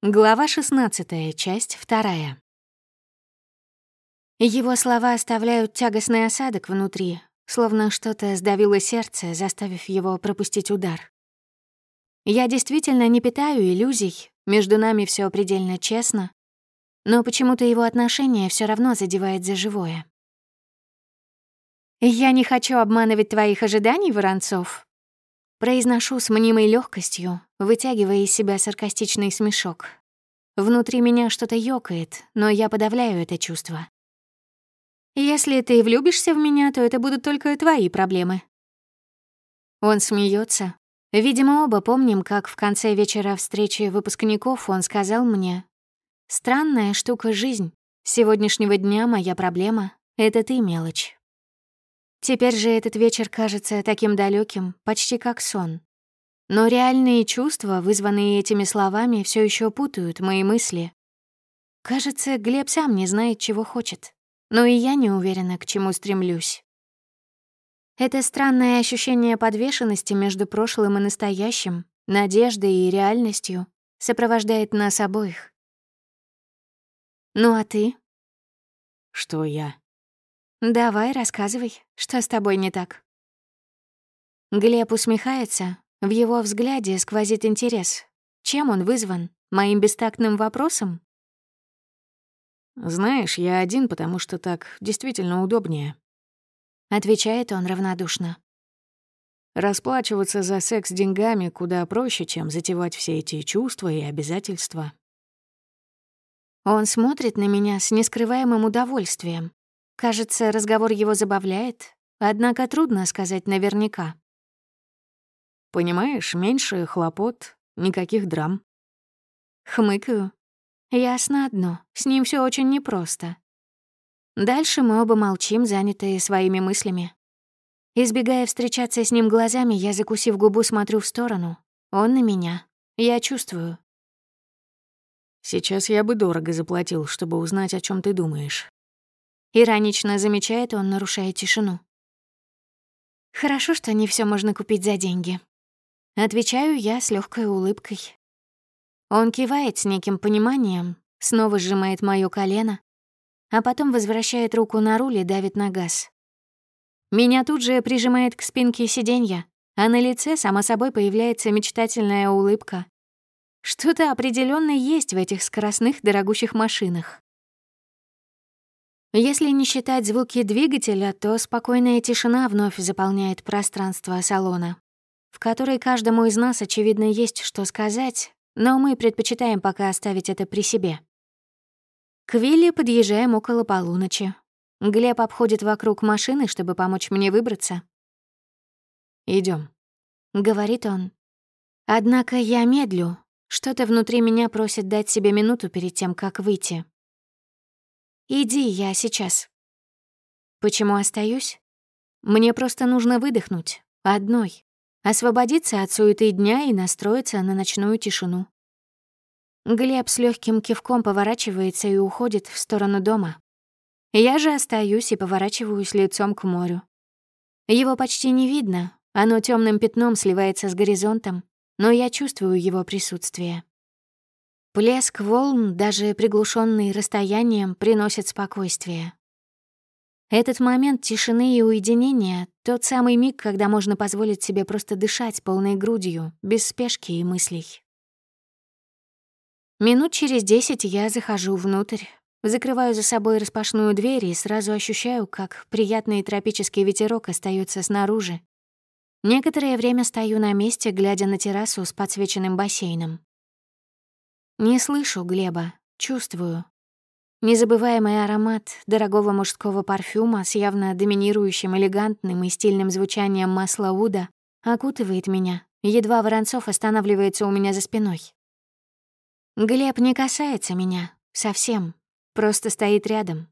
Глава 16, часть 2. Его слова оставляют тягостный осадок внутри, словно что-то сдавило сердце, заставив его пропустить удар. Я действительно не питаю иллюзий, между нами все предельно честно, но почему-то его отношение все равно задевает за живое. «Я не хочу обманывать твоих ожиданий, Воронцов», Произношу с мнимой легкостью, вытягивая из себя саркастичный смешок. Внутри меня что-то ёкает, но я подавляю это чувство. Если ты влюбишься в меня, то это будут только твои проблемы. Он смеется. Видимо, оба помним, как в конце вечера встречи выпускников он сказал мне, «Странная штука жизнь. Сегодняшнего дня моя проблема — это ты, мелочь». Теперь же этот вечер кажется таким далеким, почти как сон. Но реальные чувства, вызванные этими словами, все еще путают мои мысли. Кажется, Глеб сам не знает, чего хочет. Но и я не уверена, к чему стремлюсь. Это странное ощущение подвешенности между прошлым и настоящим, надеждой и реальностью сопровождает нас обоих. Ну а ты? Что я? Давай, рассказывай, что с тобой не так. Глеб усмехается, в его взгляде сквозит интерес. Чем он вызван? Моим бестактным вопросом? «Знаешь, я один, потому что так действительно удобнее», — отвечает он равнодушно. «Расплачиваться за секс деньгами куда проще, чем затевать все эти чувства и обязательства». Он смотрит на меня с нескрываемым удовольствием, Кажется, разговор его забавляет, однако трудно сказать наверняка. «Понимаешь, меньше хлопот, никаких драм». Хмыкаю. Ясно одно, с ним все очень непросто. Дальше мы оба молчим, занятые своими мыслями. Избегая встречаться с ним глазами, я, закусив губу, смотрю в сторону. Он на меня. Я чувствую. Сейчас я бы дорого заплатил, чтобы узнать, о чем ты думаешь. Иронично замечает он, нарушая тишину. Хорошо, что не все можно купить за деньги. Отвечаю я с легкой улыбкой. Он кивает с неким пониманием, снова сжимает моё колено, а потом возвращает руку на руль и давит на газ. Меня тут же прижимает к спинке сиденья, а на лице, само собой, появляется мечтательная улыбка. Что-то определенно есть в этих скоростных дорогущих машинах. Если не считать звуки двигателя, то спокойная тишина вновь заполняет пространство салона, в которой каждому из нас, очевидно, есть что сказать, но мы предпочитаем пока оставить это при себе. К Вилле подъезжаем около полуночи. Глеб обходит вокруг машины, чтобы помочь мне выбраться. Идем, говорит он. Однако я медлю. Что-то внутри меня просит дать себе минуту перед тем, как выйти. Иди, я сейчас. Почему остаюсь? Мне просто нужно выдохнуть. Одной. Освободиться от суеты дня и настроиться на ночную тишину. Глеб с легким кивком поворачивается и уходит в сторону дома. Я же остаюсь и поворачиваюсь лицом к морю. Его почти не видно, оно темным пятном сливается с горизонтом, но я чувствую его присутствие. Плеск волн, даже приглушенный расстоянием, приносит спокойствие. Этот момент тишины и уединения — тот самый миг, когда можно позволить себе просто дышать полной грудью, без спешки и мыслей. Минут через десять я захожу внутрь, закрываю за собой распашную дверь и сразу ощущаю, как приятный тропический ветерок остается снаружи. Некоторое время стою на месте, глядя на террасу с подсвеченным бассейном. Не слышу Глеба, чувствую. Незабываемый аромат дорогого мужского парфюма с явно доминирующим элегантным и стильным звучанием масла Уда окутывает меня, едва Воронцов останавливается у меня за спиной. Глеб не касается меня, совсем, просто стоит рядом.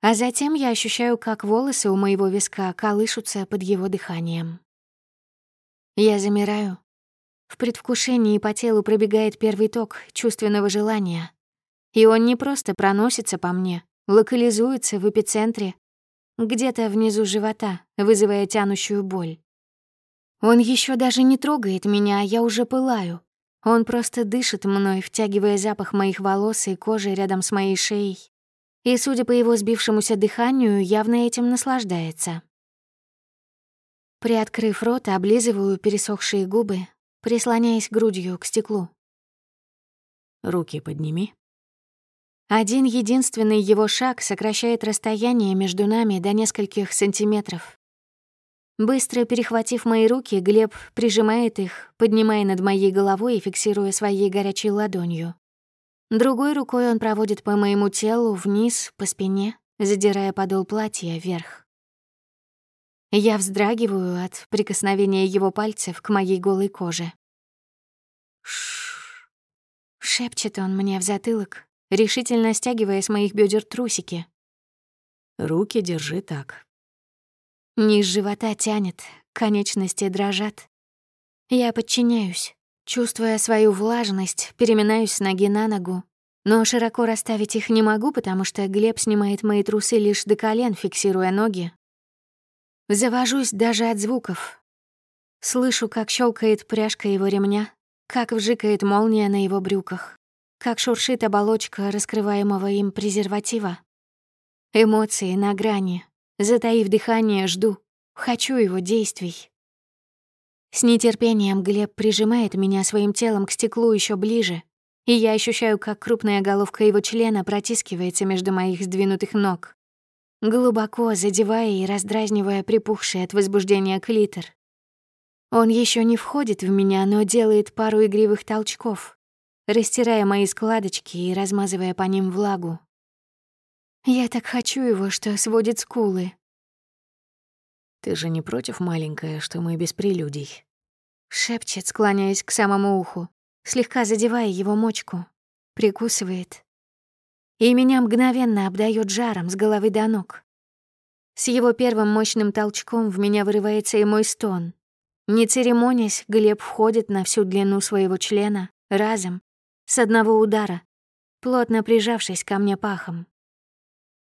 А затем я ощущаю, как волосы у моего виска колышутся под его дыханием. Я замираю, в предвкушении по телу пробегает первый ток чувственного желания. И он не просто проносится по мне, локализуется в эпицентре, где-то внизу живота, вызывая тянущую боль. Он еще даже не трогает меня, а я уже пылаю. Он просто дышит мной, втягивая запах моих волос и кожи рядом с моей шеей. И, судя по его сбившемуся дыханию, явно этим наслаждается. Приоткрыв рот, облизываю пересохшие губы, прислоняясь грудью к стеклу. «Руки подними». Один единственный его шаг сокращает расстояние между нами до нескольких сантиметров. Быстро перехватив мои руки, Глеб прижимает их, поднимая над моей головой и фиксируя своей горячей ладонью. Другой рукой он проводит по моему телу вниз, по спине, задирая подол платья вверх. Я вздрагиваю от прикосновения его пальцев к моей голой коже. Ш шепчет он мне в затылок, решительно стягивая с моих бедер трусики. «Руки держи так, Низ живота тянет, конечности дрожат. Я подчиняюсь, чувствуя свою влажность, переминаюсь с ноги на ногу. Но широко расставить их не могу, потому что Глеб снимает мои трусы лишь до колен, фиксируя ноги. Завожусь даже от звуков. Слышу, как щелкает пряжка его ремня, как вжикает молния на его брюках, как шуршит оболочка раскрываемого им презерватива. Эмоции на грани, Затаив дыхание, жду. Хочу его действий. С нетерпением Глеб прижимает меня своим телом к стеклу еще ближе, и я ощущаю, как крупная головка его члена протискивается между моих сдвинутых ног, глубоко задевая и раздразнивая припухший от возбуждения клитор. Он еще не входит в меня, но делает пару игривых толчков, растирая мои складочки и размазывая по ним влагу. Я так хочу его, что сводит скулы. «Ты же не против, маленькая, что мы без прелюдий?» Шепчет, склоняясь к самому уху, слегка задевая его мочку. Прикусывает. И меня мгновенно обдает жаром с головы до ног. С его первым мощным толчком в меня вырывается и мой стон. Не церемонясь, Глеб входит на всю длину своего члена, разом, с одного удара, плотно прижавшись ко мне пахом.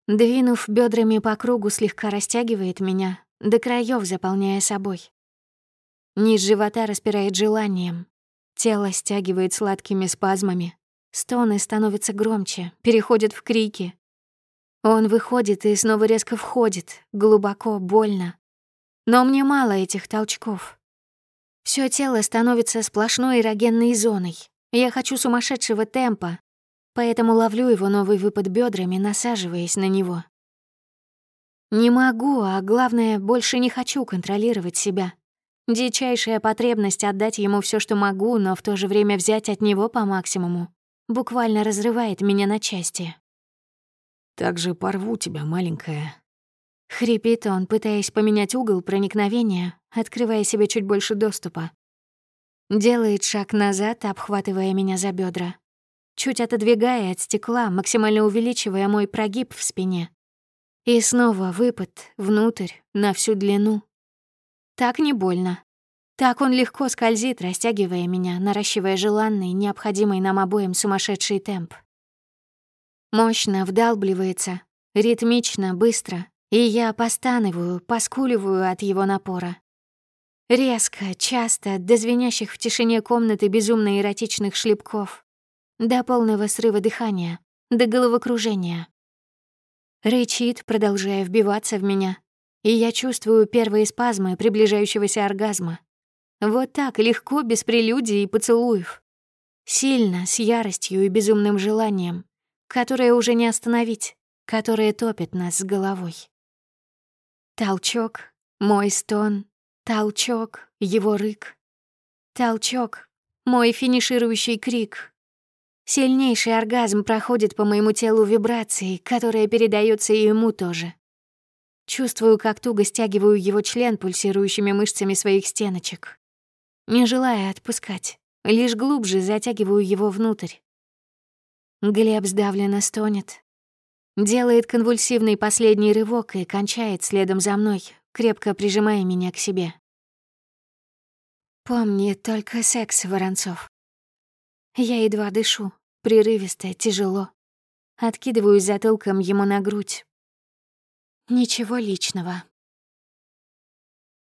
Двинув бедрами по кругу, слегка растягивает меня, до краев заполняя собой. Низ живота распирает желанием. Тело стягивает сладкими спазмами. Стоны становятся громче, переходят в крики. Он выходит и снова резко входит, глубоко, больно. Но мне мало этих толчков. Всё тело становится сплошной эрогенной зоной. Я хочу сумасшедшего темпа, поэтому ловлю его новый выпад бедрами, насаживаясь на него. Не могу, а главное, больше не хочу контролировать себя. Дичайшая потребность отдать ему все, что могу, но в то же время взять от него по максимуму, буквально разрывает меня на части. «Так же порву тебя, маленькая». Хрипит он, пытаясь поменять угол проникновения, открывая себе чуть больше доступа. Делает шаг назад, обхватывая меня за бедра чуть отодвигая от стекла, максимально увеличивая мой прогиб в спине. И снова выпад внутрь, на всю длину. Так не больно. Так он легко скользит, растягивая меня, наращивая желанный, необходимый нам обоим сумасшедший темп. Мощно вдалбливается, ритмично, быстро, и я постанываю, поскуливаю от его напора. Резко, часто, до звенящих в тишине комнаты безумно эротичных шлепков до полного срыва дыхания, до головокружения. Рычит, продолжая вбиваться в меня, и я чувствую первые спазмы приближающегося оргазма. Вот так, легко, без прелюдий и поцелуев. Сильно, с яростью и безумным желанием, которое уже не остановить, которое топит нас с головой. Толчок, мой стон, толчок, его рык. Толчок, мой финиширующий крик, Сильнейший оргазм проходит по моему телу вибрацией, которая передается и ему тоже. Чувствую, как туго стягиваю его член пульсирующими мышцами своих стеночек. Не желая отпускать, лишь глубже затягиваю его внутрь. Глеб сдавленно стонет. Делает конвульсивный последний рывок и кончает следом за мной, крепко прижимая меня к себе. Помни только секс, Воронцов. Я едва дышу, прерывисто, тяжело. Откидываюсь затылком ему на грудь. Ничего личного.